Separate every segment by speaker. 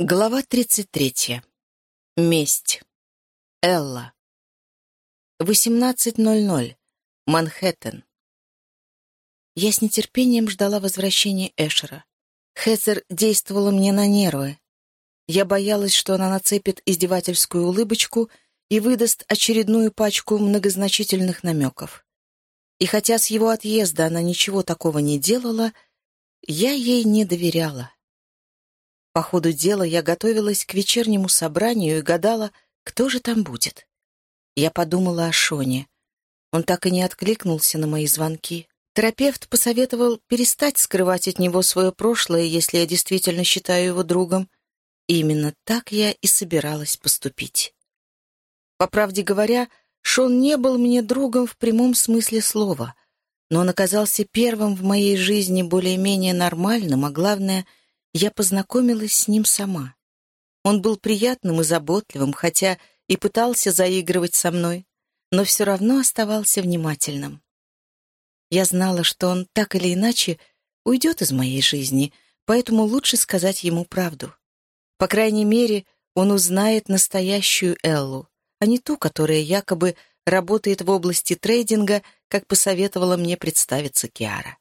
Speaker 1: Глава 33. Месть. Элла. 18.00. Манхэттен. Я с нетерпением ждала возвращения Эшера. Хезер действовала мне на нервы. Я боялась, что она нацепит издевательскую улыбочку и выдаст очередную пачку многозначительных намеков. И хотя с его отъезда она ничего такого не делала, я ей не доверяла. По ходу дела я готовилась к вечернему собранию и гадала, кто же там будет. Я подумала о Шоне. Он так и не откликнулся на мои звонки. Терапевт посоветовал перестать скрывать от него свое прошлое, если я действительно считаю его другом. И именно так я и собиралась поступить. По правде говоря, Шон не был мне другом в прямом смысле слова, но он оказался первым в моей жизни более-менее нормальным, а главное — я познакомилась с ним сама. Он был приятным и заботливым, хотя и пытался заигрывать со мной, но все равно оставался внимательным. Я знала, что он так или иначе уйдет из моей жизни, поэтому лучше сказать ему правду. По крайней мере, он узнает настоящую Эллу, а не ту, которая якобы работает в области трейдинга, как посоветовала мне представиться Киара.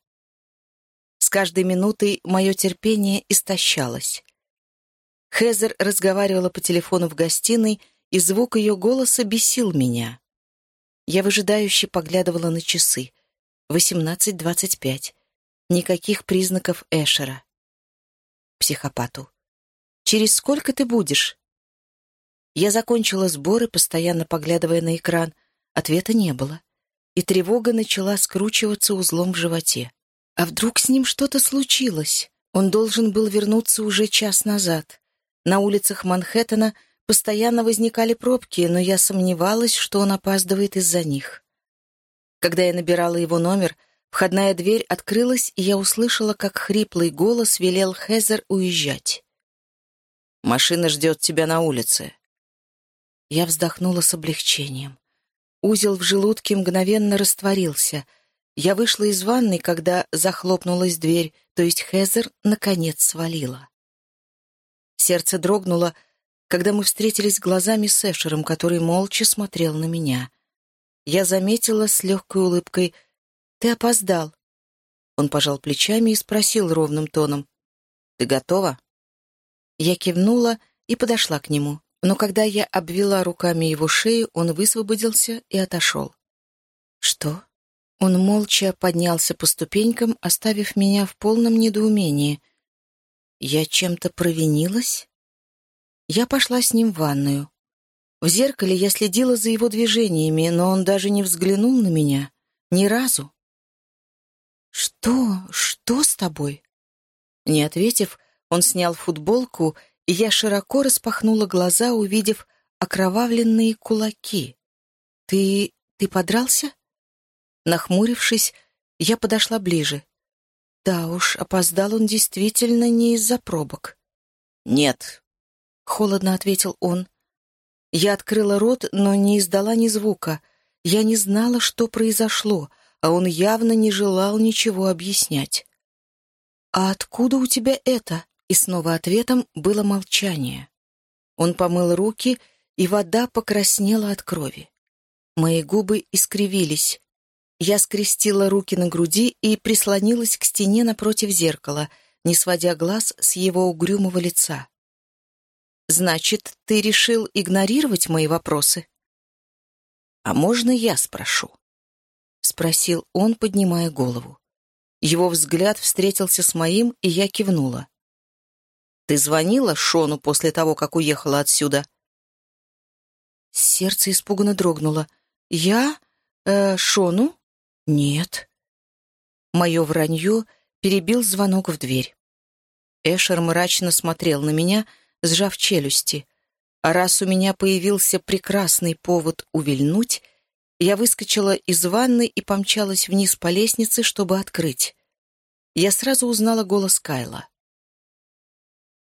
Speaker 1: С каждой минутой мое терпение истощалось. Хезер разговаривала по телефону в гостиной, и звук ее голоса бесил меня. Я выжидающе поглядывала на часы. Восемнадцать двадцать пять. Никаких признаков Эшера. Психопату. «Через сколько ты будешь?» Я закончила сборы, постоянно поглядывая на экран. Ответа не было. И тревога начала скручиваться узлом в животе. А вдруг с ним что-то случилось? Он должен был вернуться уже час назад. На улицах Манхэттена постоянно возникали пробки, но я сомневалась, что он опаздывает из-за них. Когда я набирала его номер, входная дверь открылась, и я услышала, как хриплый голос велел Хезер уезжать. «Машина ждет тебя на улице». Я вздохнула с облегчением. Узел в желудке мгновенно растворился — я вышла из ванной, когда захлопнулась дверь, то есть Хезер наконец свалила. Сердце дрогнуло, когда мы встретились глазами с Эшером, который молча смотрел на меня. Я заметила с легкой улыбкой «Ты опоздал». Он пожал плечами и спросил ровным тоном «Ты готова?» Я кивнула и подошла к нему, но когда я обвела руками его шею, он высвободился и отошел. «Что?» Он молча поднялся по ступенькам, оставив меня в полном недоумении. Я чем-то провинилась? Я пошла с ним в ванную. В зеркале я следила за его движениями, но он даже не взглянул на меня. Ни разу. «Что? Что с тобой?» Не ответив, он снял футболку, и я широко распахнула глаза, увидев окровавленные кулаки. «Ты... ты подрался?» Нахмурившись, я подошла ближе. Да уж, опоздал он действительно не из-за пробок. «Нет», — холодно ответил он. Я открыла рот, но не издала ни звука. Я не знала, что произошло, а он явно не желал ничего объяснять. «А откуда у тебя это?» И снова ответом было молчание. Он помыл руки, и вода покраснела от крови. Мои губы искривились. Я скрестила руки на груди и прислонилась к стене напротив зеркала, не сводя глаз с его угрюмого лица. «Значит, ты решил игнорировать мои вопросы?» «А можно я спрошу?» — спросил он, поднимая голову. Его взгляд встретился с моим, и я кивнула. «Ты звонила Шону после того, как уехала отсюда?» Сердце испуганно дрогнуло. «Я? Э, Шону?» «Нет». Мое вранье перебил звонок в дверь. Эшер мрачно смотрел на меня, сжав челюсти. А раз у меня появился прекрасный повод увильнуть, я выскочила из ванны и помчалась вниз по лестнице, чтобы открыть. Я сразу узнала голос Кайла.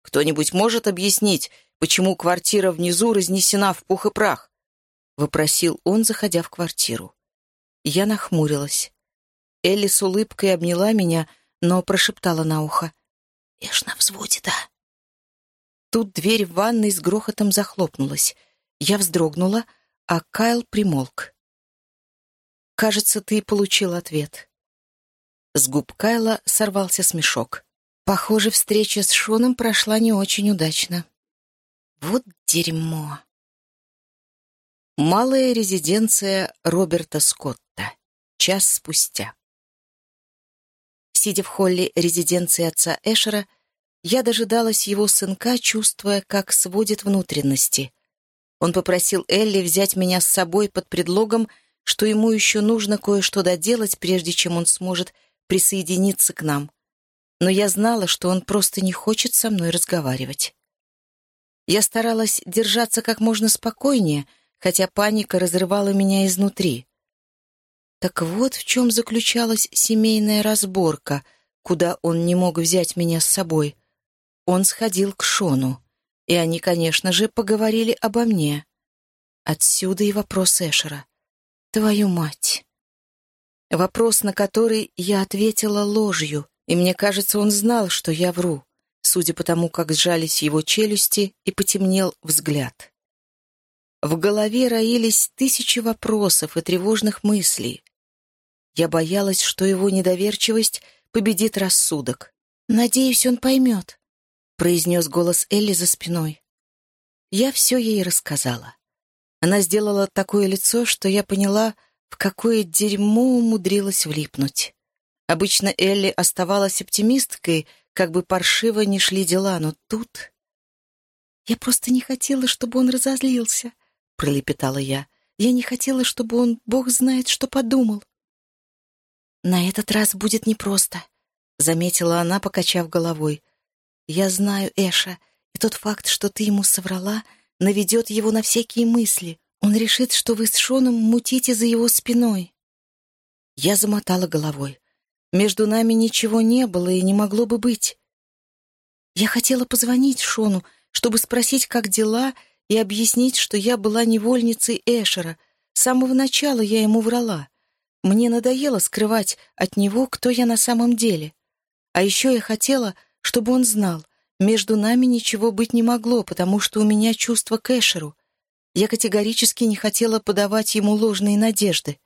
Speaker 1: «Кто-нибудь может объяснить, почему квартира внизу разнесена в пух и прах?» — вопросил он, заходя в квартиру. Я нахмурилась. Элли с улыбкой обняла меня, но прошептала на ухо. «Ешь на взводе, да?» Тут дверь в ванной с грохотом захлопнулась. Я вздрогнула, а Кайл примолк. «Кажется, ты получил ответ». С губ Кайла сорвался смешок. Похоже, встреча с Шоном прошла не очень удачно. Вот дерьмо. Малая резиденция Роберта Скотта. Час спустя. Сидя в холле резиденции отца Эшера, я дожидалась его сынка, чувствуя, как сводит внутренности. Он попросил Элли взять меня с собой под предлогом, что ему еще нужно кое-что доделать, прежде чем он сможет присоединиться к нам. Но я знала, что он просто не хочет со мной разговаривать. Я старалась держаться как можно спокойнее, хотя паника разрывала меня изнутри. Так вот в чем заключалась семейная разборка, куда он не мог взять меня с собой. Он сходил к Шону, и они, конечно же, поговорили обо мне. Отсюда и вопрос Эшера. «Твою мать!» Вопрос, на который я ответила ложью, и мне кажется, он знал, что я вру судя по тому, как сжались его челюсти и потемнел взгляд. В голове роились тысячи вопросов и тревожных мыслей. Я боялась, что его недоверчивость победит рассудок. «Надеюсь, он поймет», — произнес голос Элли за спиной. Я все ей рассказала. Она сделала такое лицо, что я поняла, в какое дерьмо умудрилась влипнуть. Обычно Элли оставалась оптимисткой — как бы паршиво ни шли дела, но тут... «Я просто не хотела, чтобы он разозлился», — пролепетала я. «Я не хотела, чтобы он, бог знает, что подумал». «На этот раз будет непросто», — заметила она, покачав головой. «Я знаю Эша, и тот факт, что ты ему соврала, наведет его на всякие мысли. Он решит, что вы с Шоном мутите за его спиной». Я замотала головой. Между нами ничего не было и не могло бы быть. Я хотела позвонить Шону, чтобы спросить, как дела, и объяснить, что я была невольницей Эшера. С самого начала я ему врала. Мне надоело скрывать от него, кто я на самом деле. А еще я хотела, чтобы он знал, между нами ничего быть не могло, потому что у меня чувство к Эшеру. Я категорически не хотела подавать ему ложные надежды.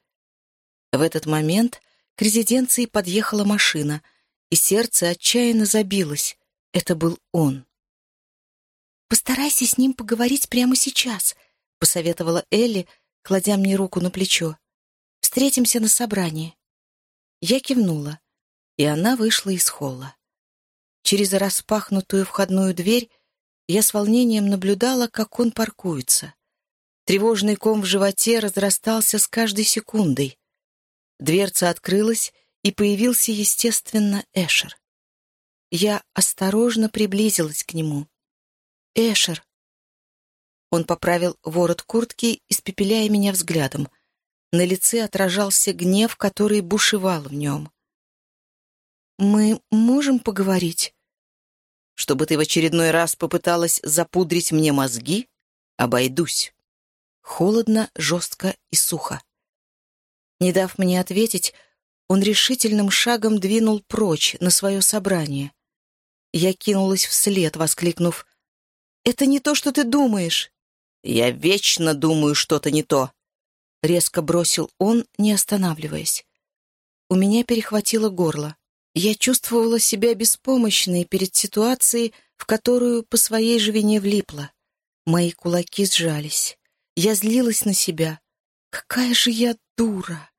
Speaker 1: В этот момент к резиденции подъехала машина, и сердце отчаянно забилось. Это был он. «Постарайся с ним поговорить прямо сейчас», — посоветовала Элли, кладя мне руку на плечо. «Встретимся на собрании». Я кивнула, и она вышла из холла. Через распахнутую входную дверь я с волнением наблюдала, как он паркуется. Тревожный ком в животе разрастался с каждой секундой. Дверца открылась, и появился, естественно, Эшер. Я осторожно приблизилась к нему. «Эшер!» Он поправил ворот куртки, испепеляя меня взглядом. На лице отражался гнев, который бушевал в нем. «Мы можем поговорить?» «Чтобы ты в очередной раз попыталась запудрить мне мозги? Обойдусь». Холодно, жестко и сухо. Не дав мне ответить, он решительным шагом двинул прочь на свое собрание. Я кинулась вслед, воскликнув «Это не то, что ты думаешь!» «Я вечно думаю что-то не то!» Резко бросил он, не останавливаясь. У меня перехватило горло. Я чувствовала себя беспомощной перед ситуацией, в которую по своей же вине влипла. Мои кулаки сжались. Я злилась на себя. Какая же я дура!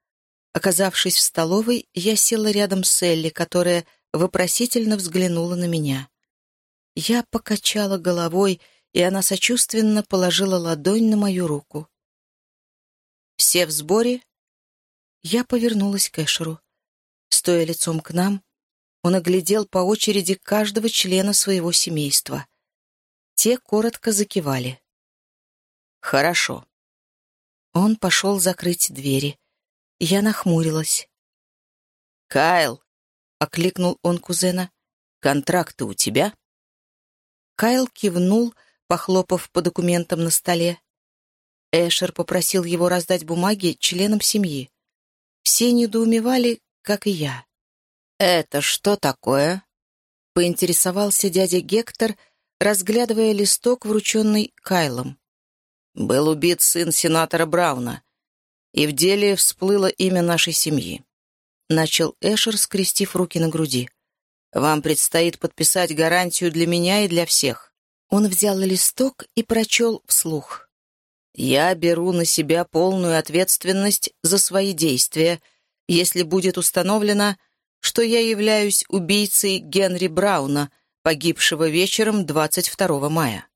Speaker 1: Оказавшись в столовой, я села рядом с Элли, которая вопросительно взглянула на меня. Я покачала головой, и она сочувственно положила ладонь на мою руку. «Все в сборе?» Я повернулась к Эшеру. Стоя лицом к нам, он оглядел по очереди каждого члена своего семейства. Те коротко закивали. «Хорошо». Он пошел закрыть двери. Я нахмурилась. «Кайл!» — окликнул он кузена. «Контракты у тебя?» Кайл кивнул, похлопав по документам на столе. Эшер попросил его раздать бумаги членам семьи. Все недоумевали, как и я. «Это что такое?» — поинтересовался дядя Гектор, разглядывая листок, врученный Кайлом.
Speaker 2: «Был убит сын сенатора Брауна, и в деле всплыло имя нашей семьи», — начал Эшер, скрестив руки на груди. «Вам предстоит подписать гарантию для меня и для всех».
Speaker 1: Он взял листок и прочел вслух.
Speaker 2: «Я беру на себя полную ответственность за свои действия, если будет установлено, что я являюсь убийцей Генри Брауна, погибшего вечером 22 мая.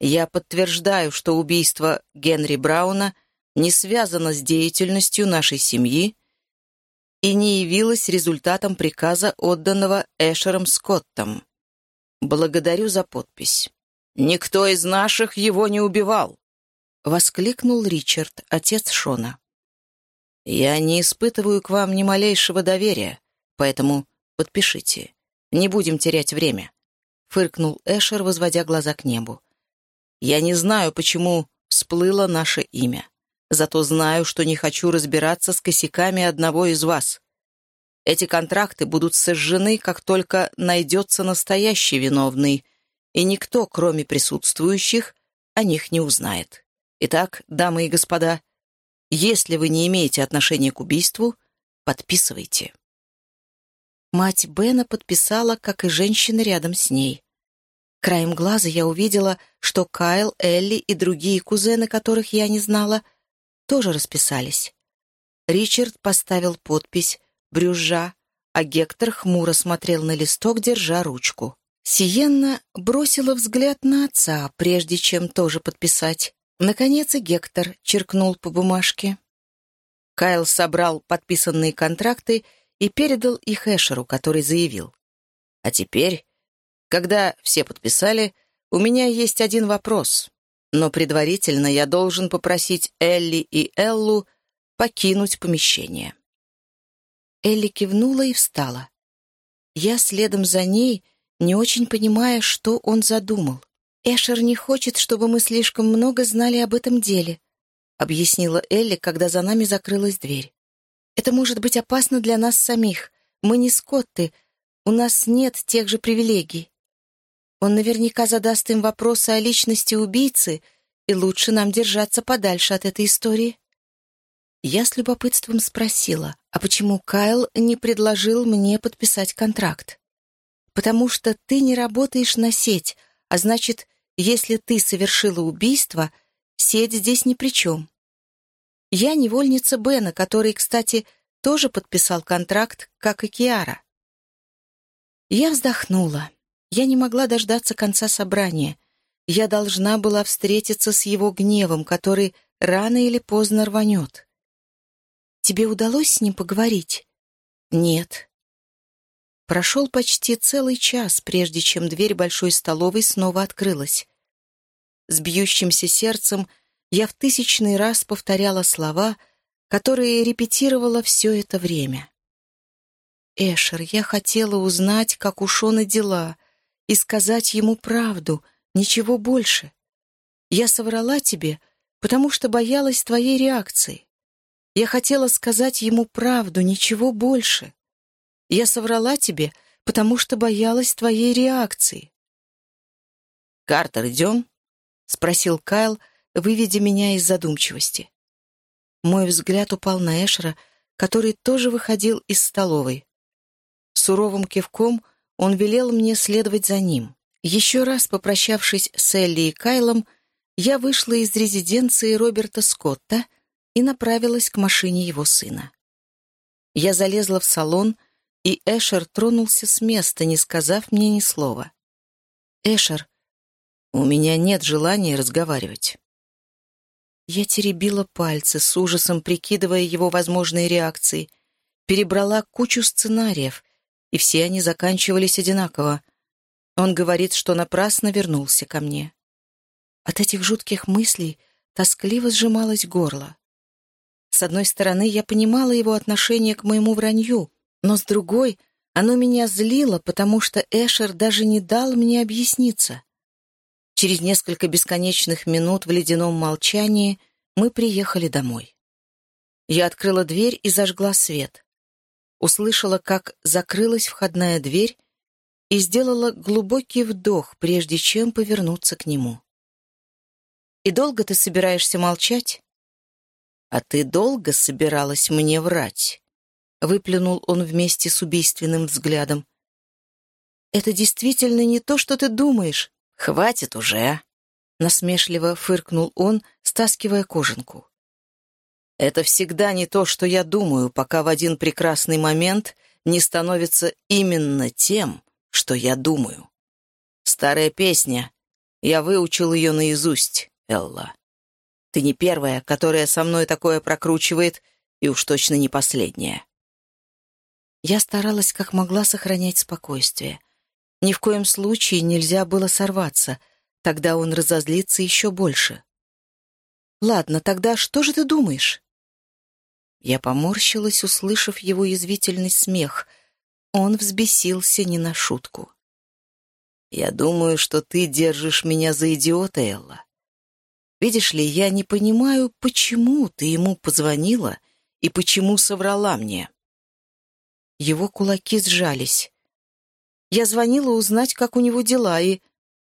Speaker 2: Я подтверждаю, что убийство Генри Брауна не связано с деятельностью нашей семьи и не явилось результатом приказа, отданного Эшером Скоттом. Благодарю за подпись. «Никто из наших его не убивал!» — воскликнул Ричард, отец Шона. «Я не испытываю к вам ни малейшего доверия, Поэтому подпишите. Не будем терять время», — фыркнул Эшер, возводя глаза к небу. «Я не знаю, почему всплыло наше имя. Зато знаю, что не хочу разбираться с косяками одного из вас. Эти контракты будут сожжены, как только найдется настоящий виновный, и никто, кроме присутствующих, о них не узнает. Итак, дамы и господа, если вы не имеете отношения к убийству, подписывайте».
Speaker 1: Мать Бена подписала, как и женщина рядом с ней. Краем глаза я увидела, что Кайл, Элли и другие кузены, которых я не знала, тоже расписались. Ричард поставил подпись, брюзжа, а Гектор хмуро смотрел на листок, держа ручку. Сиенна бросила взгляд на отца, прежде чем тоже подписать. Наконец и Гектор черкнул по бумажке. Кайл собрал подписанные контракты и передал их Эшеру, который заявил. «А теперь, когда все подписали, у меня есть один вопрос, но предварительно я должен попросить Элли и Эллу покинуть помещение». Элли кивнула и встала. Я следом за ней, не очень понимая, что он задумал. «Эшер не хочет, чтобы мы слишком много знали об этом деле», объяснила Элли, когда за нами закрылась дверь. Это может быть опасно для нас самих. Мы не скотты, у нас нет тех же привилегий. Он наверняка задаст им вопросы о личности убийцы, и лучше нам держаться подальше от этой истории. Я с любопытством спросила, а почему Кайл не предложил мне подписать контракт? Потому что ты не работаешь на сеть, а значит, если ты совершила убийство, сеть здесь ни при чем. Я невольница Бена, который, кстати, тоже подписал контракт, как и Киара. Я вздохнула. Я не могла дождаться конца собрания. Я должна была встретиться с его гневом, который рано или поздно рванет. «Тебе удалось с ним поговорить?» «Нет». Прошел почти целый час, прежде чем дверь большой столовой снова открылась. С бьющимся сердцем я в тысячный раз повторяла слова, которые репетировала все это время. «Эшер, я хотела узнать, как у Шона дела, и сказать ему правду, ничего больше. Я соврала тебе, потому что боялась твоей реакции. Я хотела сказать ему правду, ничего больше. Я соврала тебе, потому что боялась твоей реакции».
Speaker 2: «Картер, идем?» — спросил Кайл, выведя меня из задумчивости.
Speaker 1: Мой взгляд упал на Эшера, который тоже выходил из столовой. Суровым кивком он велел мне следовать за ним. Еще раз попрощавшись с Элли и Кайлом, я вышла из резиденции Роберта Скотта и направилась к машине его сына. Я залезла в салон, и Эшер тронулся с места, не сказав мне ни слова. «Эшер, у меня нет желания разговаривать». Я теребила пальцы, с ужасом прикидывая его возможные реакции, перебрала кучу сценариев, и все они заканчивались одинаково. Он говорит, что напрасно вернулся ко мне. От этих жутких мыслей тоскливо сжималось горло. С одной стороны, я понимала его отношение к моему вранью, но с другой оно меня злило, потому что Эшер даже не дал мне объясниться. Через несколько бесконечных минут в ледяном молчании мы приехали домой. Я открыла дверь и зажгла свет. Услышала, как закрылась входная дверь, и сделала глубокий вдох, прежде чем повернуться к нему. «И долго ты собираешься молчать?» «А ты долго собиралась мне врать?» — выплюнул он вместе с убийственным взглядом. «Это действительно не то, что ты думаешь. Хватит уже!» Насмешливо фыркнул он, стаскивая кожанку. «Это всегда не то, что я думаю, пока в один прекрасный момент не становится именно тем, что я думаю. Старая песня. Я выучил ее наизусть, Элла. Ты не первая, которая со мной такое прокручивает, и уж точно не последняя. Я старалась как могла сохранять спокойствие. Ни в коем случае нельзя было сорваться, тогда он разозлится еще больше. «Ладно, тогда что же ты думаешь?» Я поморщилась, услышав его язвительный смех. Он взбесился не на шутку. «Я думаю, что ты держишь меня за идиота, Элла. Видишь ли, я не понимаю, почему ты ему позвонила и почему соврала мне». Его кулаки сжались. Я звонила узнать, как у него дела, и...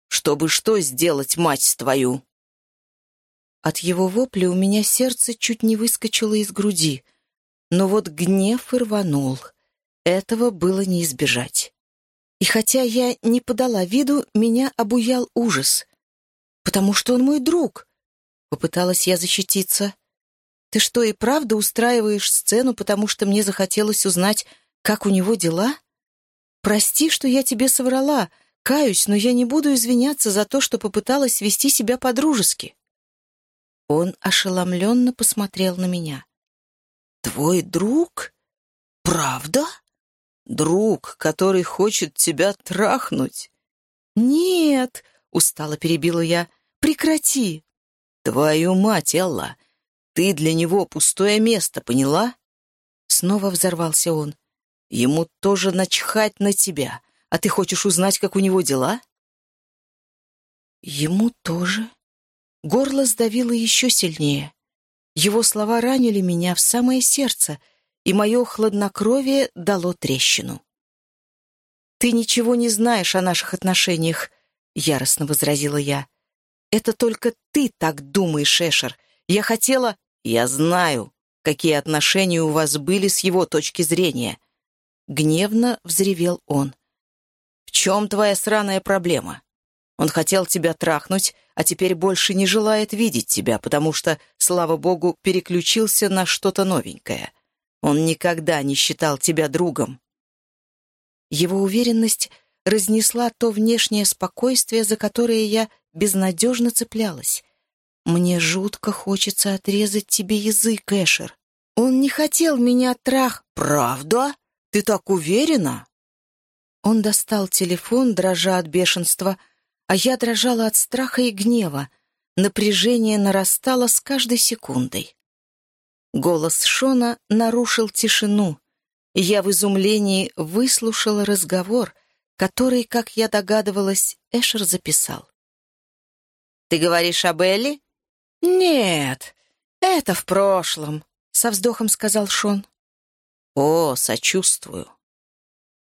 Speaker 1: «Чтобы что сделать, мать твою?» От его вопля у меня сердце чуть не выскочило из груди. Но вот гнев и рванул. Этого было не избежать. И хотя я не подала виду, меня обуял ужас. «Потому что он мой друг!» Попыталась я защититься. «Ты что, и правда устраиваешь сцену, потому что мне захотелось узнать, как у него дела? Прости, что я тебе соврала. Каюсь, но я не буду извиняться за то, что попыталась вести себя по-дружески». Он ошеломленно посмотрел на меня. «Твой друг? Правда? Друг, который хочет тебя трахнуть?» «Нет!» — устало перебила я. «Прекрати!» «Твою мать, Элла! Ты для него пустое место, поняла?» Снова взорвался он. «Ему тоже начхать на тебя, а ты хочешь узнать, как у него дела?» «Ему тоже?» Горло сдавило еще сильнее. Его слова ранили меня в самое сердце, и мое хладнокровие дало трещину. «Ты ничего не знаешь о наших отношениях», — яростно возразила я. «Это только ты так думаешь, Эшер. Я хотела...» «Я знаю, какие отношения у вас были с его точки зрения». Гневно взревел он. «В чем твоя сраная проблема? Он хотел тебя трахнуть, а теперь больше не желает видеть тебя, потому что, слава богу, переключился на что-то новенькое. Он никогда не считал тебя другом. Его уверенность разнесла то внешнее спокойствие, за которое я безнадежно цеплялась. «Мне жутко хочется отрезать тебе язык, Эшер. Он не хотел меня трах...» «Правда? Ты так уверена?» Он достал телефон, дрожа от бешенства, — а я дрожала от страха и гнева. Напряжение нарастало с каждой секундой. Голос Шона нарушил тишину, и я в изумлении выслушала разговор, который, как я догадывалась, Эшер записал. «Ты говоришь об Элли?» «Нет, это в прошлом», — со вздохом сказал Шон. «О, сочувствую.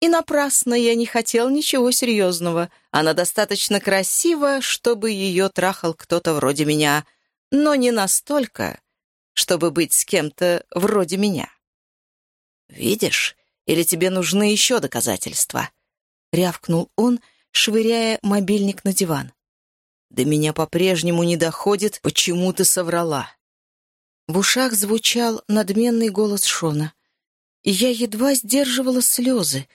Speaker 1: И напрасно я не хотел ничего серьезного. Она достаточно красива, чтобы ее трахал кто-то вроде меня, но не настолько, чтобы быть с кем-то вроде меня. «Видишь, или тебе нужны еще доказательства?» — рявкнул он, швыряя мобильник на диван. «До меня по-прежнему не доходит, почему ты соврала». В ушах звучал надменный голос Шона, и я едва сдерживала слезы,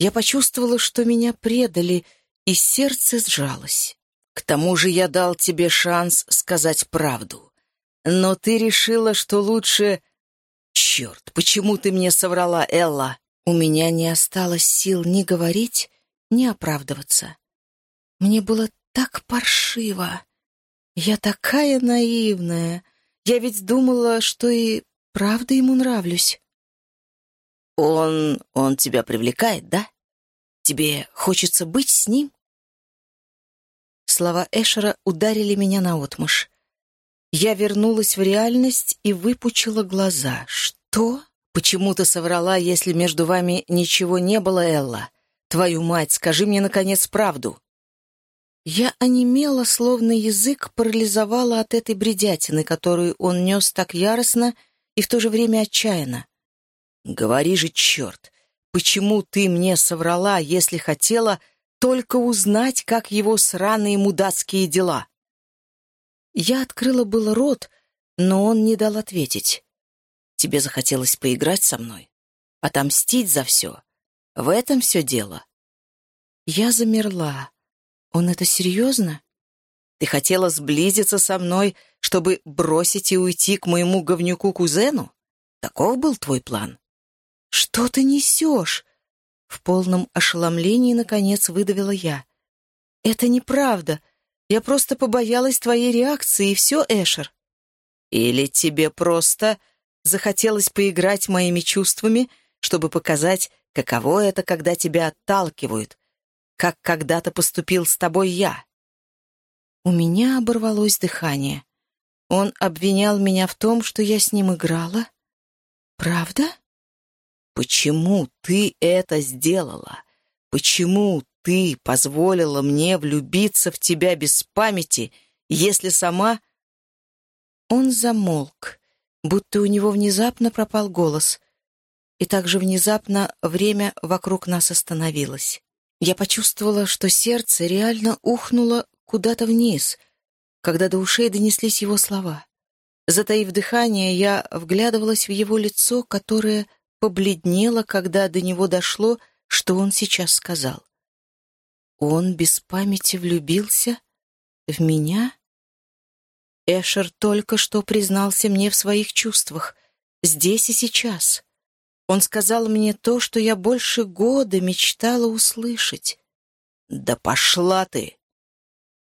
Speaker 1: я почувствовала, что меня предали, и сердце сжалось. К тому же я дал тебе шанс сказать правду. Но ты решила, что лучше... Черт, почему ты мне соврала, Элла? У меня не осталось сил ни говорить, ни оправдываться. Мне было так паршиво. Я такая наивная. Я ведь думала, что и правда ему нравлюсь. «Он... он тебя привлекает, да? Тебе хочется быть с ним?» Слова Эшера ударили меня наотмашь. Я вернулась в реальность и выпучила глаза. «Что? Почему ты соврала, если между вами ничего не было, Элла?
Speaker 2: Твою мать, скажи мне, наконец, правду!»
Speaker 1: Я онемела, словно язык парализовала от этой бредятины, которую он нес так яростно и в то же время отчаянно.
Speaker 2: «Говори же, черт, почему ты мне соврала, если хотела только узнать, как его сраные мудацкие дела?»
Speaker 1: Я открыла было рот, но он не дал ответить.
Speaker 2: «Тебе захотелось поиграть со мной? Отомстить за все? В этом все дело?»
Speaker 1: Я замерла. Он это серьезно?
Speaker 2: Ты хотела сблизиться со мной, чтобы бросить и уйти к моему говнюку-кузену? Таков был твой план?
Speaker 1: Что ты несешь? В полном ошеломлении, наконец, выдавила я. Это неправда. Я просто побоялась твоей реакции, и все, Эшер.
Speaker 2: Или тебе просто захотелось поиграть моими чувствами, чтобы показать, каково это, когда тебя отталкивают, как когда-то поступил с тобой я.
Speaker 1: У меня оборвалось дыхание. Он обвинял меня в том, что я с ним играла. Правда?
Speaker 2: Почему ты это сделала? Почему ты позволила мне влюбиться в тебя без памяти, если сама...
Speaker 1: Он замолк, будто у него внезапно пропал голос, и также внезапно время вокруг нас остановилось. Я почувствовала, что сердце реально ухнуло куда-то вниз, когда до ушей донеслись его слова. Затаив дыхание, я вглядывалась в его лицо, которое побледнело, когда до него дошло, что он сейчас сказал. Он без памяти влюбился в меня? Эшер только что признался мне в своих чувствах, здесь и сейчас. Он сказал мне то, что я больше года мечтала услышать.
Speaker 2: «Да пошла ты!»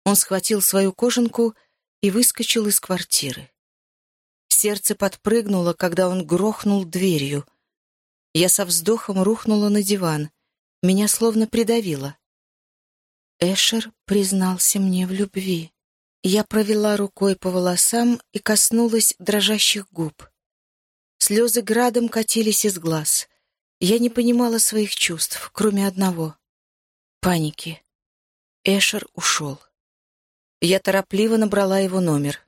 Speaker 1: Он схватил свою кожанку и выскочил из квартиры. Сердце подпрыгнуло, когда он грохнул дверью. Я со вздохом рухнула на диван. Меня словно придавило. Эшер признался мне в любви. Я провела рукой по волосам и коснулась дрожащих губ. Слезы градом катились из глаз. Я не понимала своих чувств, кроме одного — паники. Эшер ушел. Я торопливо набрала его номер.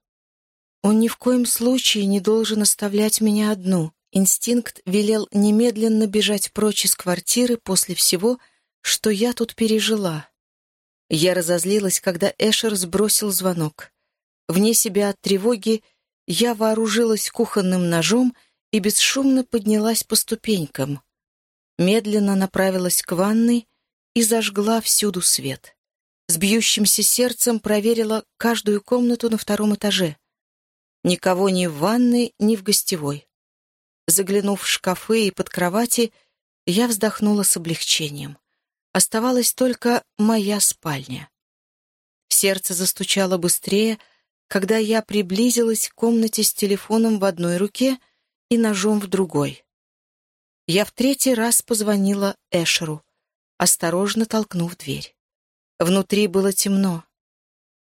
Speaker 1: Он ни в коем случае не должен оставлять меня одну. Инстинкт велел немедленно бежать прочь из квартиры после всего, что я тут пережила. Я разозлилась, когда Эшер сбросил звонок. Вне себя от тревоги я вооружилась кухонным ножом и бесшумно поднялась по ступенькам. Медленно направилась к ванной и зажгла всюду свет. С бьющимся сердцем проверила каждую комнату на втором этаже. Никого ни в ванной, ни в гостевой. Заглянув в шкафы и под кровати, я вздохнула с облегчением. Оставалась только моя спальня. Сердце застучало быстрее, когда я приблизилась к комнате с телефоном в одной руке — и ножом в другой. Я в третий раз позвонила Эшеру, осторожно толкнув дверь. Внутри было темно.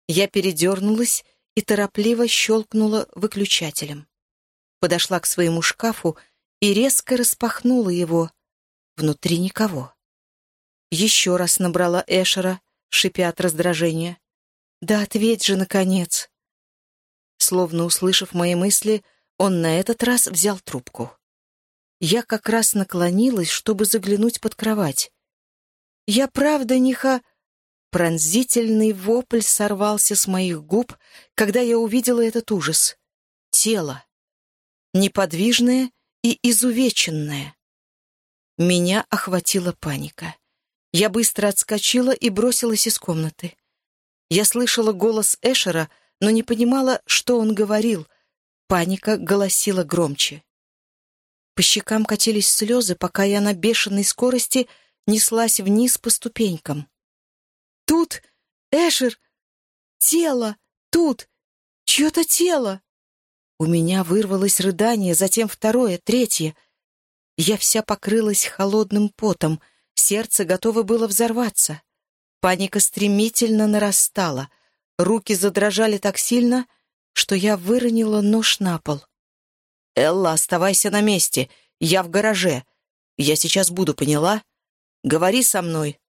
Speaker 1: Я передернулась и торопливо щелкнула выключателем. Подошла к своему шкафу и резко распахнула его. Внутри никого. Еще раз набрала Эшера, шипя от раздражения. «Да ответь же, наконец!» Словно услышав мои мысли, он на этот раз взял трубку. Я как раз наклонилась, чтобы заглянуть под кровать. «Я правда не ха...» Пронзительный вопль сорвался с моих губ, когда я увидела этот ужас. Тело. Неподвижное и изувеченное. Меня охватила паника. Я быстро отскочила и бросилась из комнаты. Я слышала голос Эшера, но не понимала, что он говорил — Паника голосила громче. По щекам катились слезы, пока я на бешеной скорости неслась вниз по ступенькам. «Тут! Эшер! Тело! Тут! Чье-то тело!» У меня вырвалось рыдание, затем второе, третье. Я вся покрылась холодным потом, сердце готово было взорваться. Паника стремительно нарастала, руки задрожали так сильно, что я выронила нож на пол. «Элла, оставайся на месте. Я в гараже. Я сейчас буду, поняла?
Speaker 2: Говори со мной!»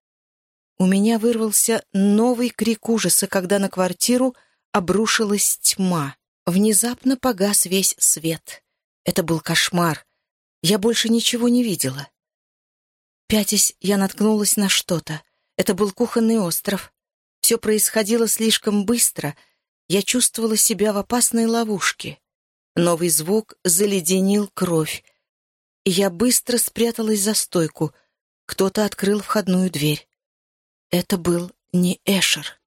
Speaker 1: У меня вырвался новый крик ужаса, когда на квартиру обрушилась тьма. Внезапно погас весь свет. Это был кошмар. Я больше ничего не видела. Пятясь, я наткнулась на что-то. Это был кухонный остров. Все происходило слишком быстро. Я чувствовала себя в опасной ловушке. Новый звук заледенил кровь. И я быстро спряталась за стойку. Кто-то открыл входную дверь. Это был не Эшер.